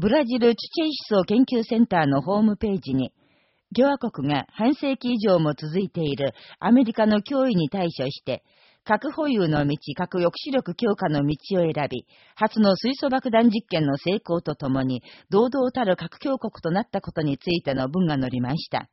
ブラジルチュチェイ思想研究センターのホームページに、共和国が半世紀以上も続いているアメリカの脅威に対処して、核保有の道、核抑止力強化の道を選び、初の水素爆弾実験の成功とともに、堂々たる核強国となったことについての文が載りました。